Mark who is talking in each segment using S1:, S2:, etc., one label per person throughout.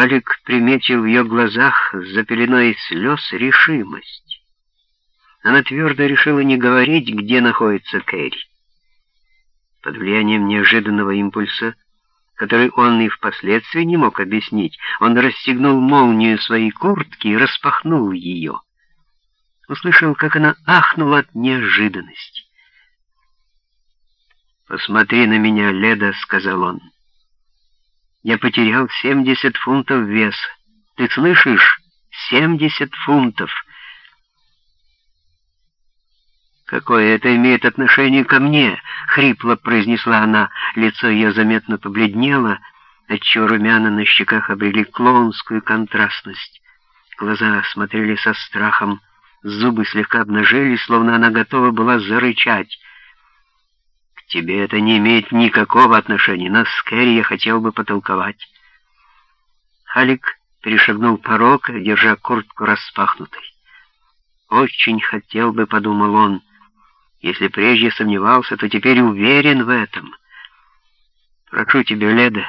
S1: Халик приметил в ее глазах за пеленой слез решимость. Она твердо решила не говорить, где находится Кэрри. Под влиянием неожиданного импульса, который он и впоследствии не мог объяснить, он расстегнул молнию своей куртки и распахнул ее. Услышал, как она ахнула от неожиданности. «Посмотри на меня, Леда», — сказал он. «Я потерял 70 фунтов веса. Ты слышишь? 70 фунтов!» «Какое это имеет отношение ко мне?» — хрипло произнесла она. Лицо ее заметно побледнело, отчего румяна на щеках обрели клоунскую контрастность. Глаза смотрели со страхом, зубы слегка обнажились, словно она готова была зарычать. «К тебе это не имеет никакого отношения, но с Кэрри я хотел бы потолковать». Халик перешагнул порог, держа куртку распахнутой. «Очень хотел бы», — подумал он, — если прежде сомневался, то теперь уверен в этом. Прошу тебя, Леда,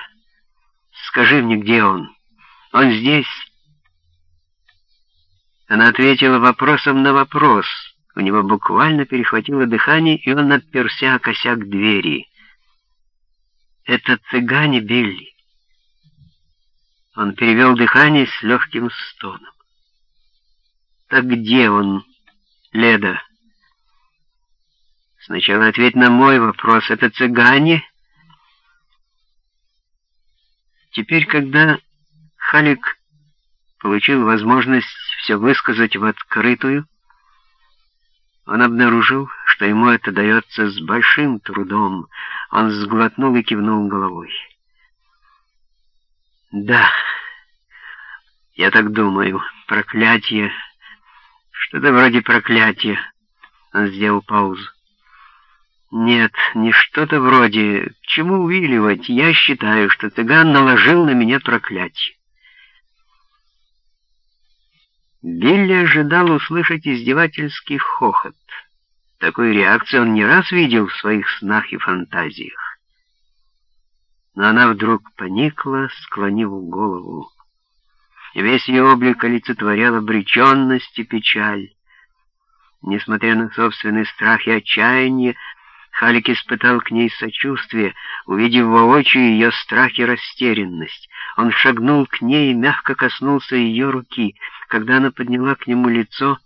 S1: скажи мне, где он? Он здесь?» Она ответила вопросом на вопрос. У него буквально перехватило дыхание, и он отперся о косяк двери. «Это цыгане, Билли». Он перевел дыхание с легким стоном. «Так где он, Леда?» Сначала ответь на мой вопрос. Это цыгане? Теперь, когда Халик получил возможность все высказать в открытую, он обнаружил, что ему это дается с большим трудом. Он сглотнул и кивнул головой. «Да, я так думаю. Проклятие. Что-то вроде проклятия». Он сделал паузу. Нет, не что-то вроде «к чему увиливать, я считаю, что цыган наложил на меня проклятие». Билли ожидал услышать издевательский хохот. Такую реакцию он не раз видел в своих снах и фантазиях. Но она вдруг поникла, склонив голову. Весь ее облик олицетворял обреченность и печаль. Несмотря на собственный страх и отчаяние, Халик испытал к ней сочувствие, увидев воочию ее страх и растерянность. Он шагнул к ней и мягко коснулся ее руки. Когда она подняла к нему лицо,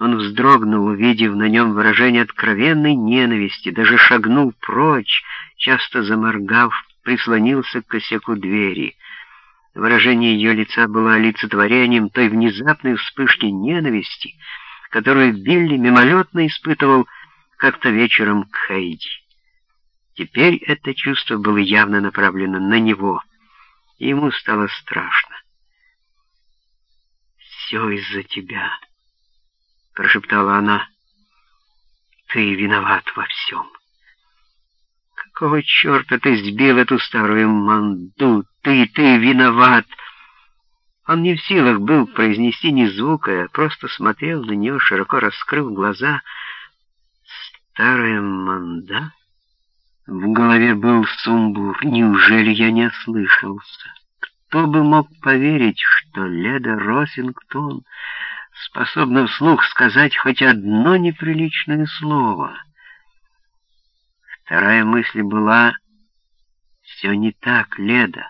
S1: он вздрогнул, увидев на нем выражение откровенной ненависти, даже шагнул прочь, часто заморгав, прислонился к косяку двери. Выражение ее лица было олицетворением той внезапной вспышки ненависти, которую Билли мимолетно испытывал как-то вечером к Хейди. Теперь это чувство было явно направлено на него, и ему стало страшно. «Все из-за тебя», — прошептала она. «Ты виноват во всем». «Какого черта ты сбил эту старую манду? Ты, ты виноват!» Он не в силах был произнести ни звука, а просто смотрел на нее, широко раскрыв глаза — Старая манда? В голове был сумбур. Неужели я не ослышался? Кто бы мог поверить, что Леда Росингтон способна вслух сказать хоть одно неприличное слово? Вторая мысль была «Все не так, Леда.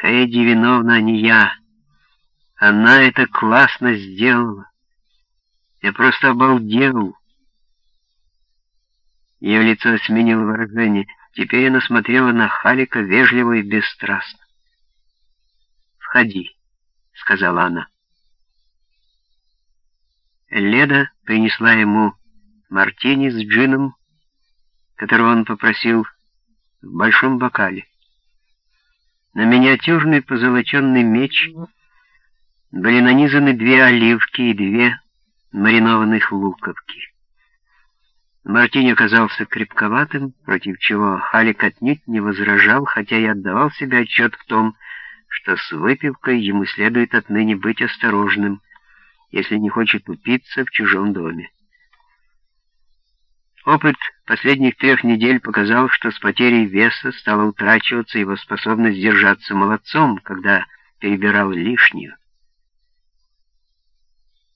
S1: Хейди виновна, а не я. Она это классно сделала. Я просто обалдел». Ее лицо сменило выражение. Теперь она смотрела на Халика вежливо и бесстрастно. «Входи», — сказала она. Леда принесла ему мартини с джином, которого он попросил в большом бокале. На миниатюрный позолоченный меч были нанизаны две оливки и две маринованных луковки. Мартини оказался крепковатым, против чего Халик отнюдь не возражал, хотя и отдавал себе отчет в том, что с выпивкой ему следует отныне быть осторожным, если не хочет упиться в чужом доме. Опыт последних трех недель показал, что с потерей веса стала утрачиваться его способность держаться молодцом, когда перебирал лишнюю.